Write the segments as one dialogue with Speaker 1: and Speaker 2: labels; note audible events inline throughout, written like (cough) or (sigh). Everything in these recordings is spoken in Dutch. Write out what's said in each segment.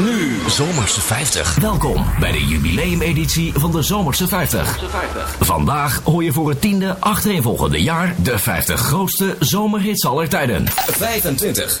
Speaker 1: nu Zomerse 50. Welkom bij de jubileumeditie van de Zomerse 50. Vandaag hoor je voor het tiende achtereenvolgende jaar de 50 grootste zomerhits aller tijden. 25.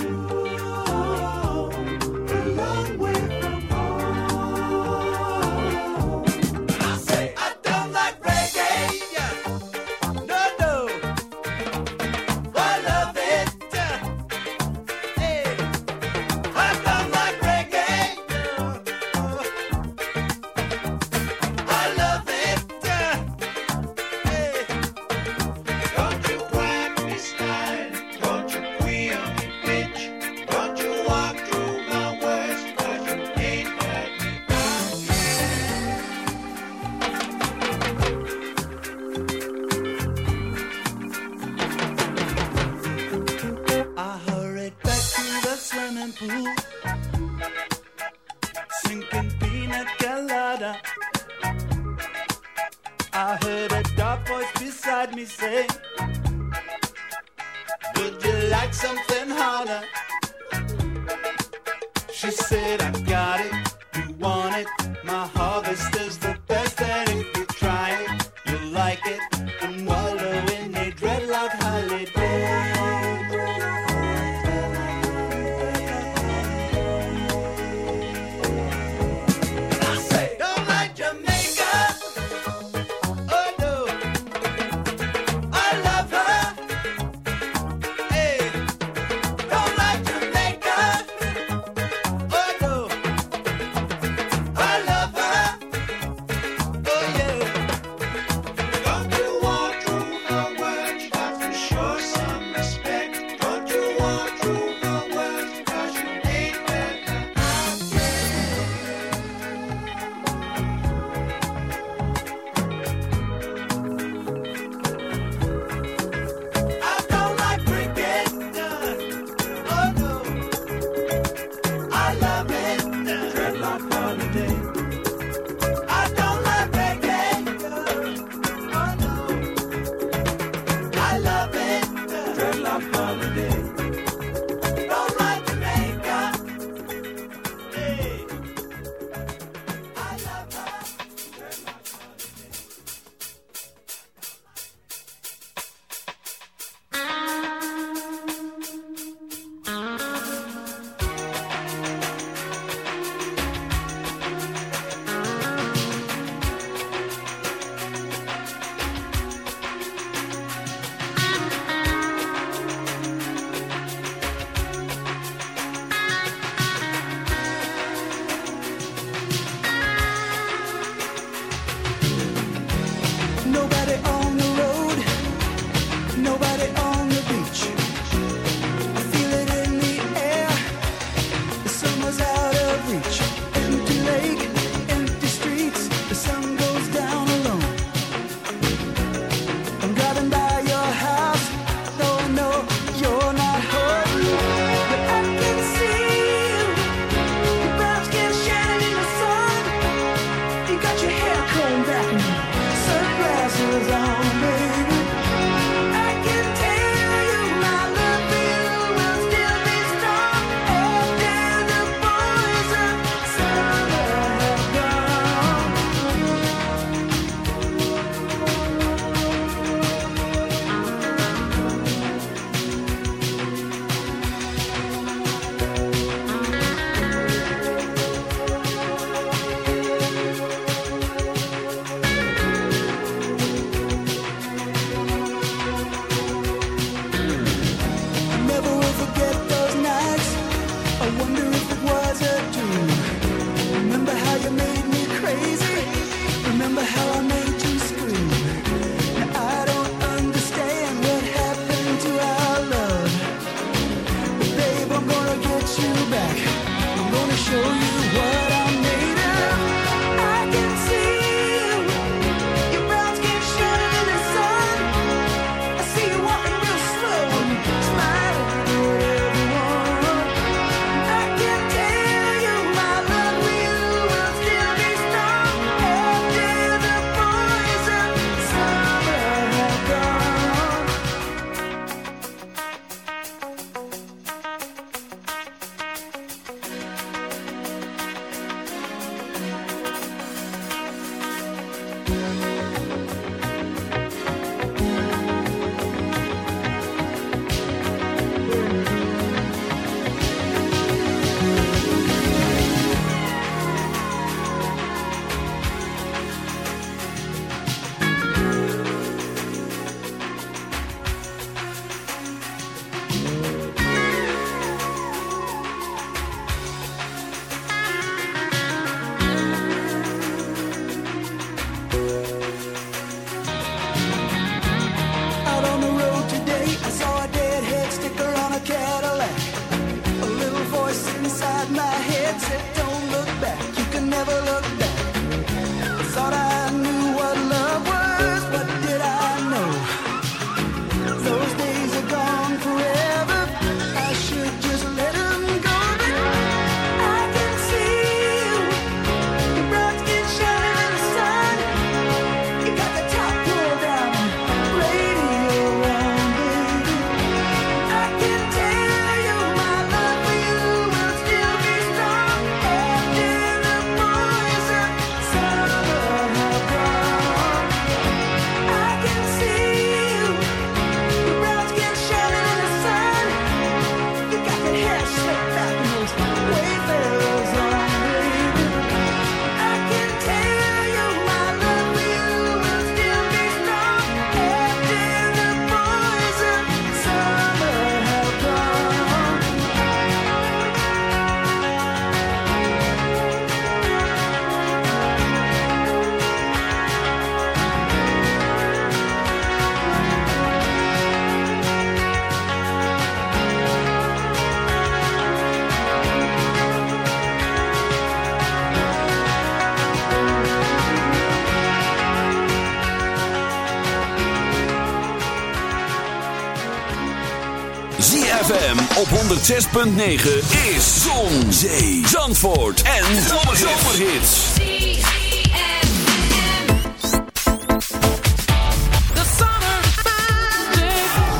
Speaker 2: 106.9 is Zon, Zee, Zandvoort en Zomerhits.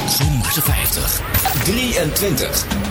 Speaker 2: Zomerse 50. 23.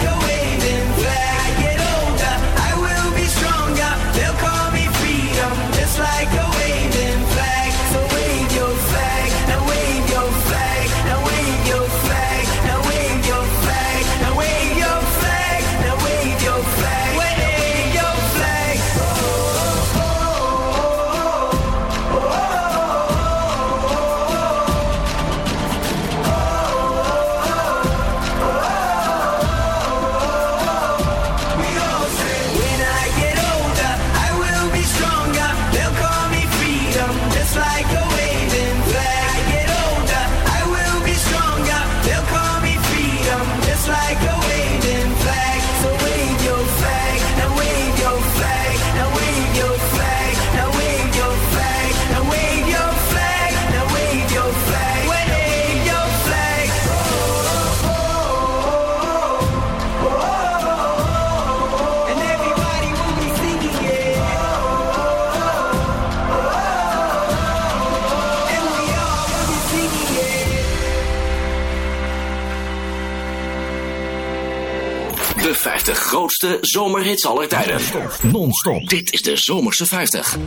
Speaker 1: grootste zomerhits aller tijden. Non-stop. Dit is de Zomerse 50.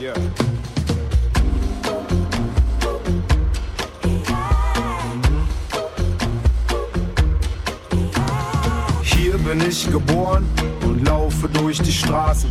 Speaker 3: Yeah. Hier bin ich geboren und laufe durch die Straßen.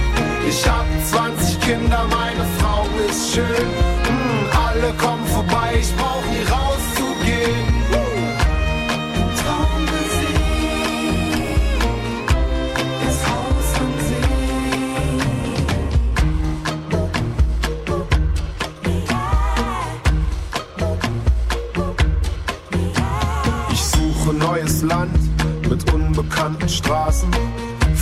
Speaker 3: Ich hab 20 Kinder, meine Frau ist schön. Mm, alle kommen vorbei, ich brauch nie rauszugehen.
Speaker 2: Das Haus am See.
Speaker 3: Ich suche neues Land mit unbekannten Straßen.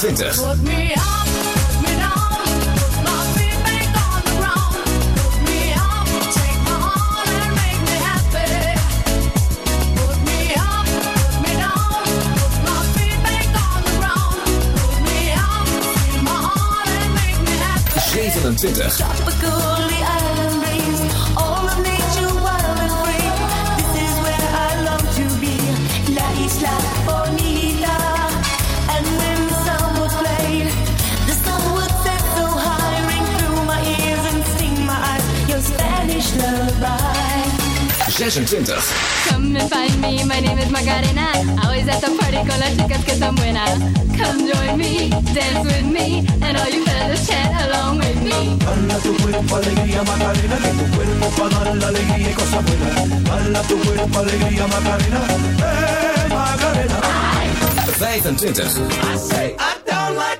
Speaker 4: 2020. Twintig.
Speaker 1: 26.
Speaker 5: Come and find me, my name is Macarena. Always at the party con las chicas que son buena. Come join me, dance with me, and all you fellas chat along with me.
Speaker 2: Bala tu cuerpo alegría Macarena, que tu cuerpo para dar la alegría y cosas buenas. Bala tu cuerpo alegría Macarena, eh Macarena.
Speaker 1: 25.
Speaker 2: I say I don't like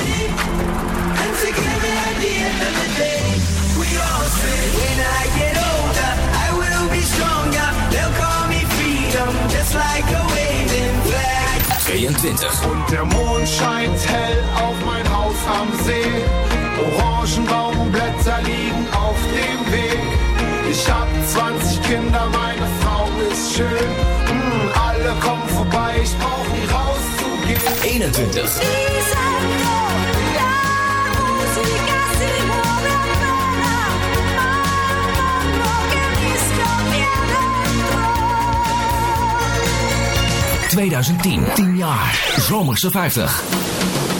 Speaker 1: 22.
Speaker 3: Und der Mond scheint hell auf mein Haus am See. Orangenbaumblätter liegen auf dem Weg. Ich hab 20 Kinder, meine Frau ist schön. Mm, alle kommen vorbei, ich brauch nie rauszugehen.
Speaker 1: 21. 2010. 10 jaar. Zomerse 50.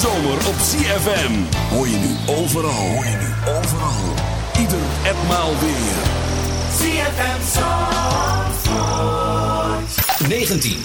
Speaker 6: zomer op CFM. Hoor je nu overal. Hoor je nu overal. Ieder etmaal weer.
Speaker 2: CFM zomer
Speaker 1: 19.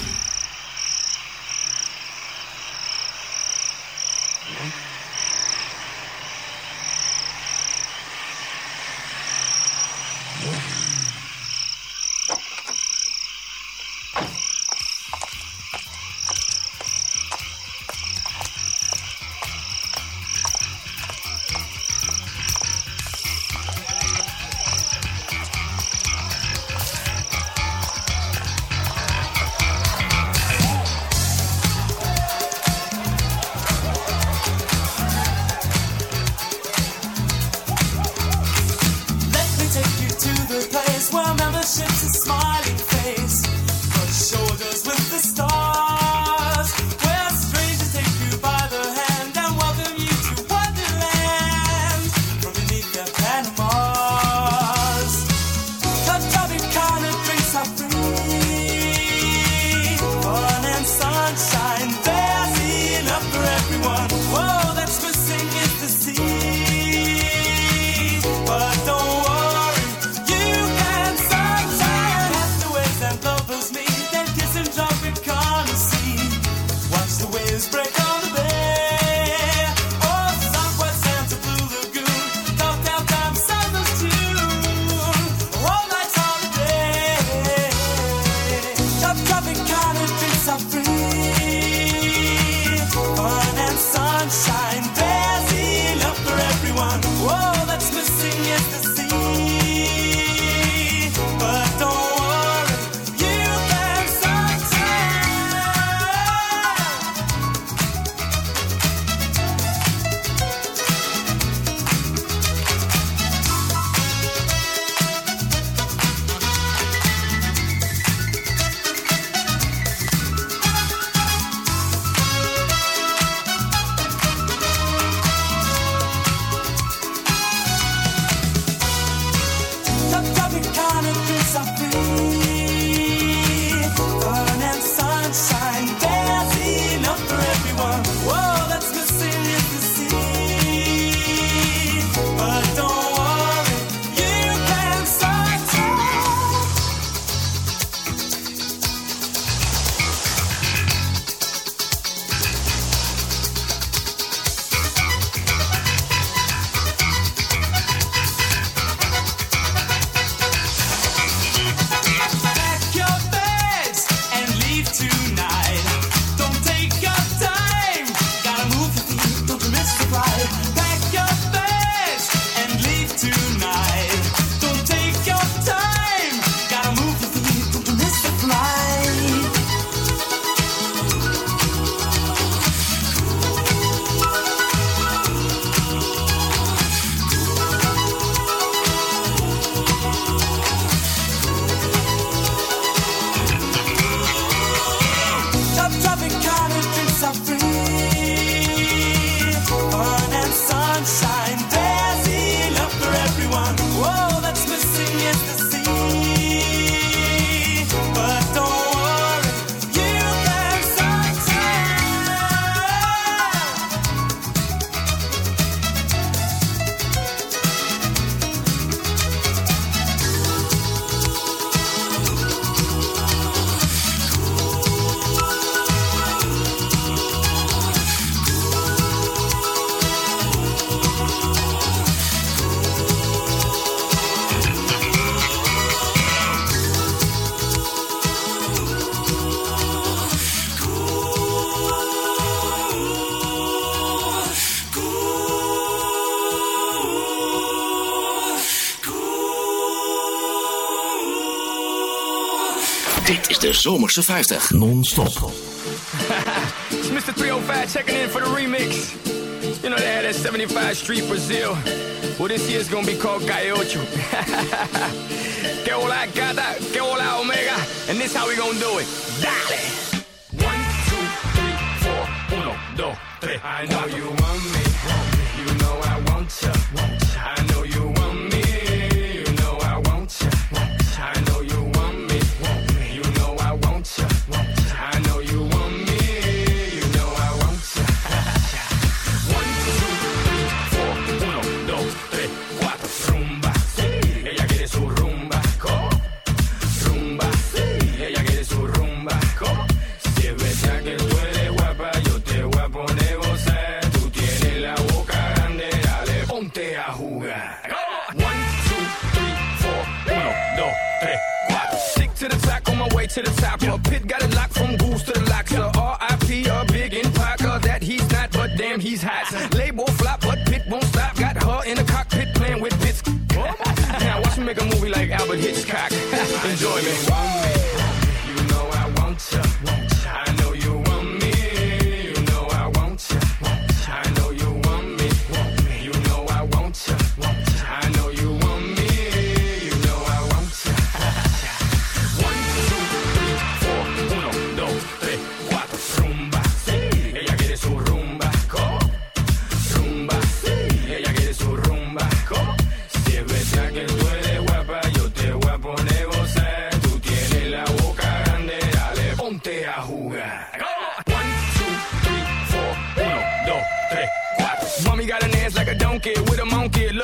Speaker 1: Zomerse 50. Non-stop. (laughs)
Speaker 7: it's Mr. 305 checking in for the remix. You know, they had that 75 Street Brazil. Well, this year's gonna be called Gaiocho. que hola, gata, que hola, omega. And this how we gonna do it. Dale! way to the top. Yeah. Pit got it locked from goose to the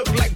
Speaker 7: look like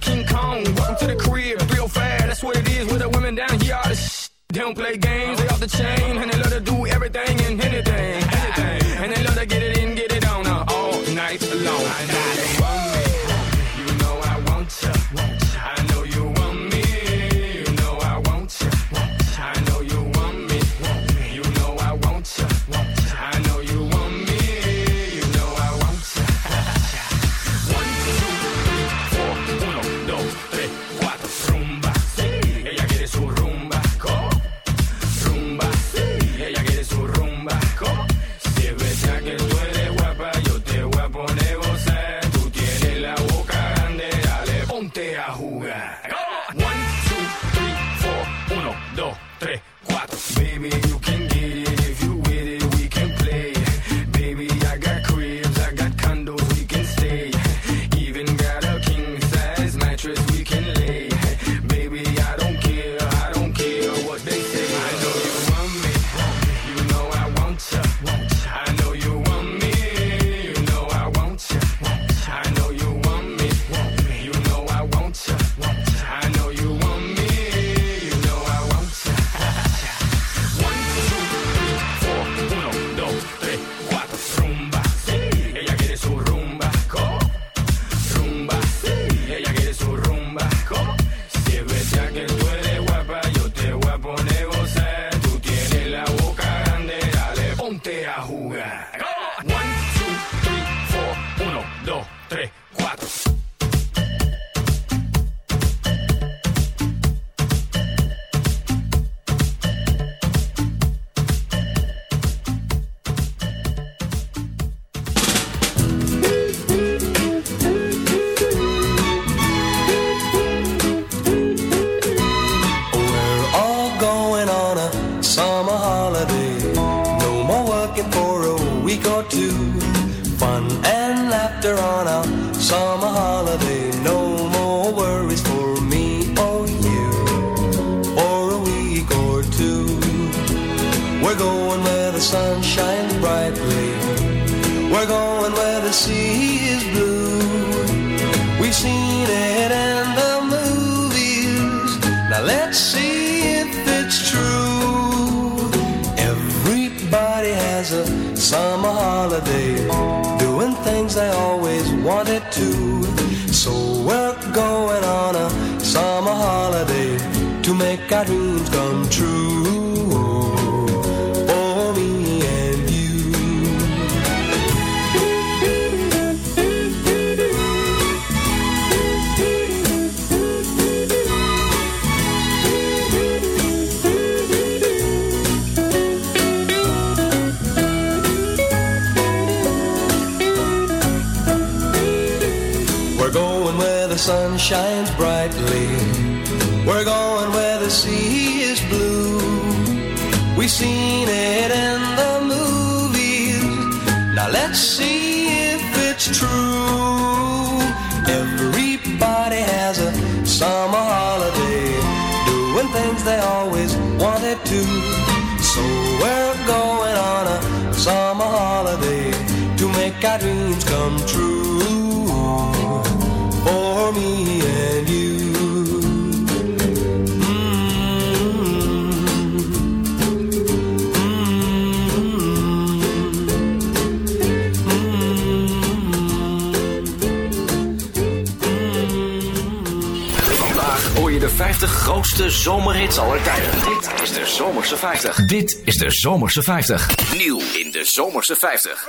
Speaker 1: grootste zomerhits aller tijden. Dit is de Zomerse 50. Dit is de Zomerse 50. Nieuw in de Zomerse 50.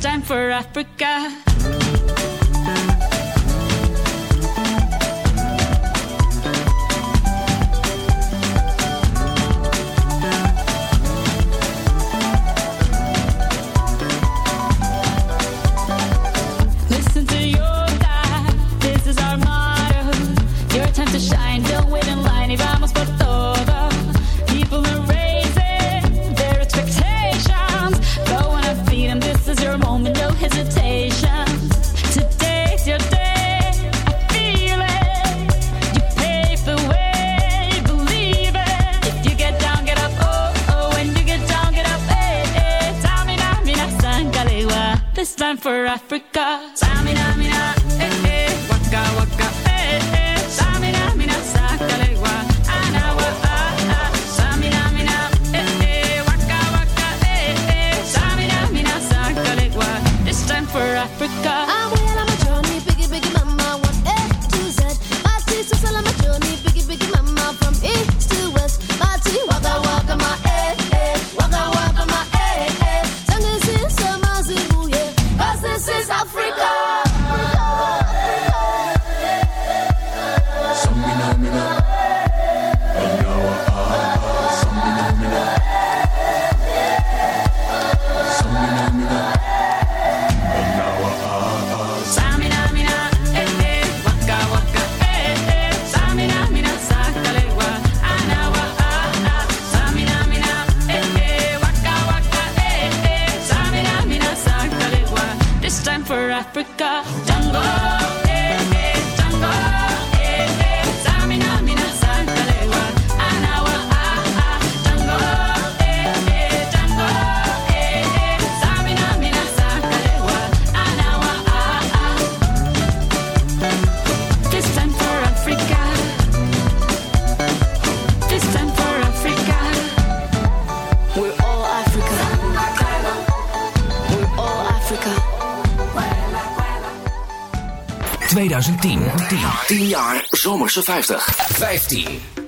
Speaker 5: time for Africa.
Speaker 1: Porsche 50. 15.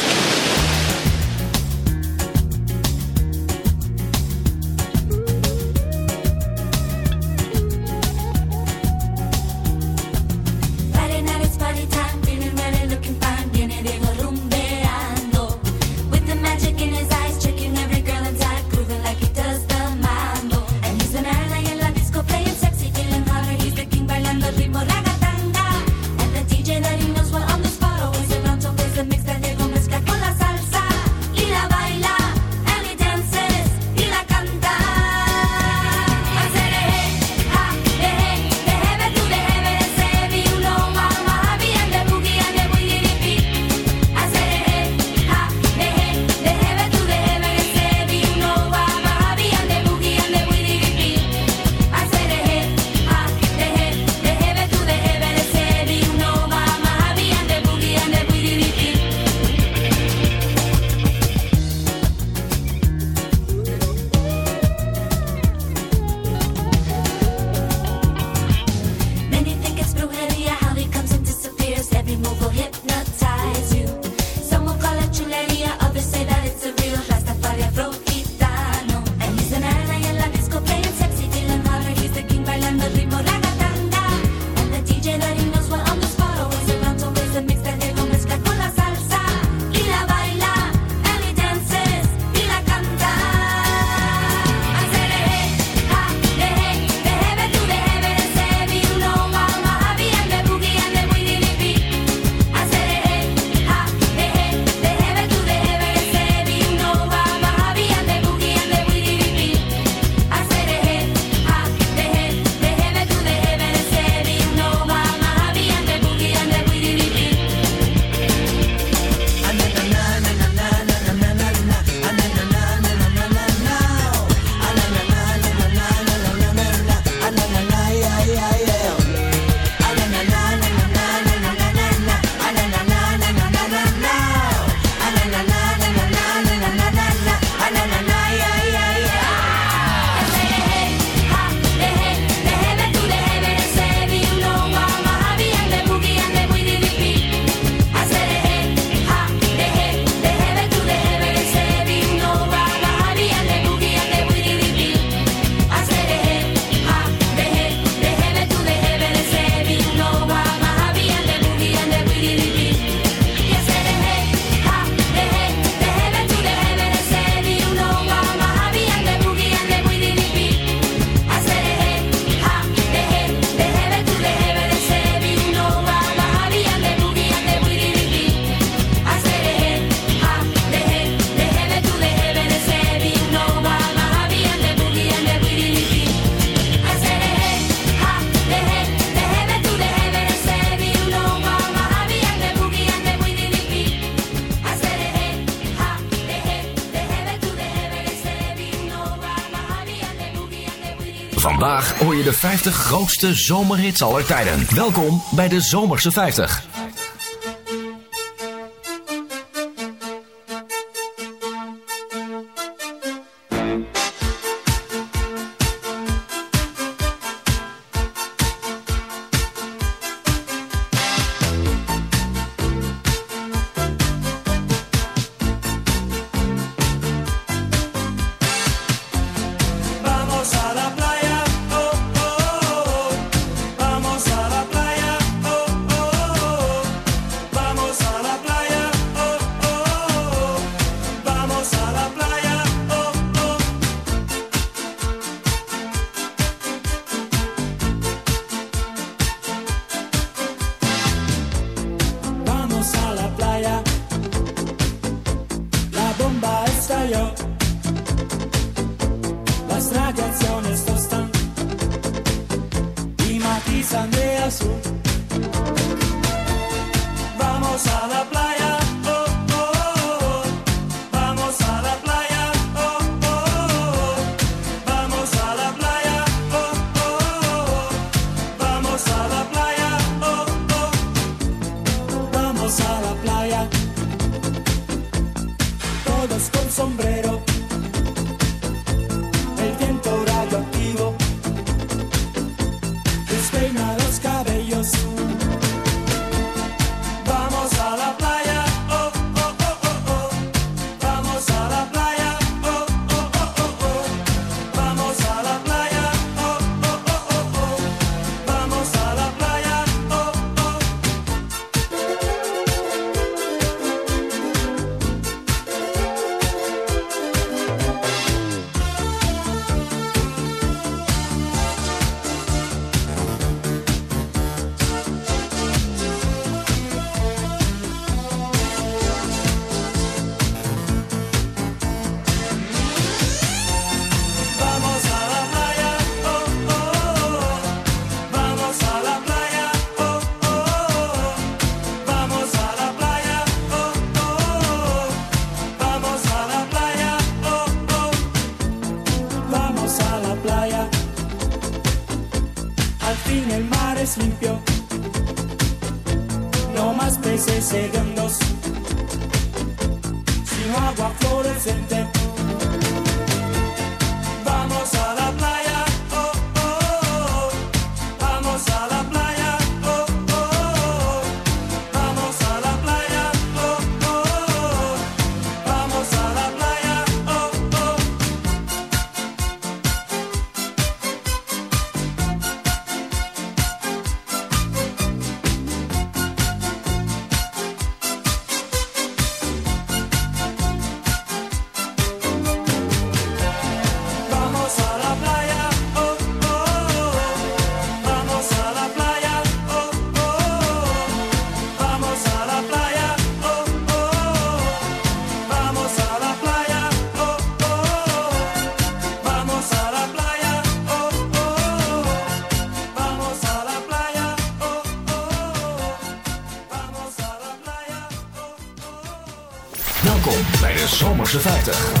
Speaker 8: de
Speaker 9: 50 grootste zomerhits aller tijden. Welkom bij de Zomerse 50. Isso ameaçou 50.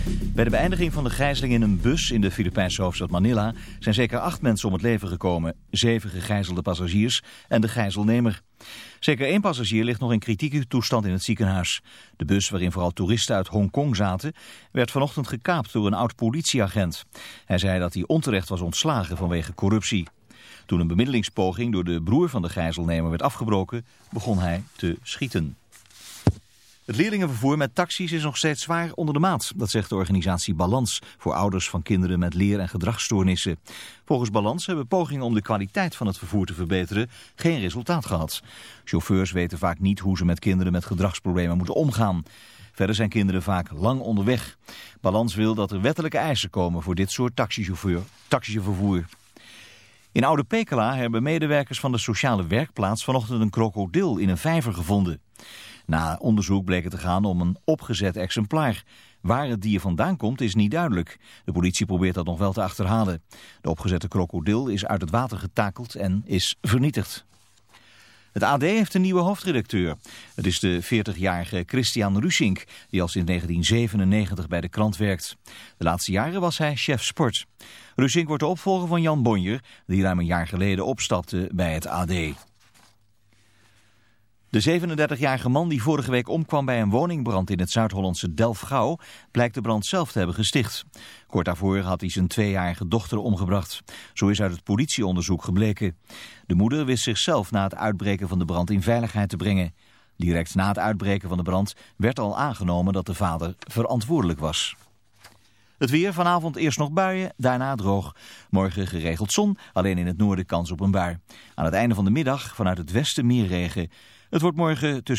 Speaker 10: Bij de beëindiging van de gijzeling in een bus in de Filipijnse hoofdstad Manila... zijn zeker acht mensen om het leven gekomen. Zeven gegijzelde passagiers en de gijzelnemer. Zeker één passagier ligt nog in kritieke toestand in het ziekenhuis. De bus, waarin vooral toeristen uit Hongkong zaten... werd vanochtend gekaapt door een oud politieagent. Hij zei dat hij onterecht was ontslagen vanwege corruptie. Toen een bemiddelingspoging door de broer van de gijzelnemer werd afgebroken... begon hij te schieten. Het leerlingenvervoer met taxis is nog steeds zwaar onder de maat. Dat zegt de organisatie Balans voor ouders van kinderen met leer- en gedragsstoornissen. Volgens Balans hebben pogingen om de kwaliteit van het vervoer te verbeteren geen resultaat gehad. Chauffeurs weten vaak niet hoe ze met kinderen met gedragsproblemen moeten omgaan. Verder zijn kinderen vaak lang onderweg. Balans wil dat er wettelijke eisen komen voor dit soort taxichauffeur. In Oude Pekela hebben medewerkers van de sociale werkplaats vanochtend een krokodil in een vijver gevonden. Na onderzoek bleek het te gaan om een opgezet exemplaar. Waar het dier vandaan komt is niet duidelijk. De politie probeert dat nog wel te achterhalen. De opgezette krokodil is uit het water getakeld en is vernietigd. Het AD heeft een nieuwe hoofdredacteur. Het is de 40-jarige Christian Rusink, die al sinds 1997 bij de krant werkt. De laatste jaren was hij chef sport. Rusink wordt de opvolger van Jan Bonjer, die ruim een jaar geleden opstapte bij het AD. De 37-jarige man die vorige week omkwam bij een woningbrand in het Zuid-Hollandse Delfgauw blijkt de brand zelf te hebben gesticht. Kort daarvoor had hij zijn tweejarige dochter omgebracht. Zo is uit het politieonderzoek gebleken. De moeder wist zichzelf na het uitbreken van de brand in veiligheid te brengen. Direct na het uitbreken van de brand werd al aangenomen dat de vader verantwoordelijk was. Het weer vanavond eerst nog buien, daarna droog. Morgen geregeld zon, alleen in het noorden kans op een bui. Aan het einde van de middag vanuit het westen meer regen. Het wordt morgen tussen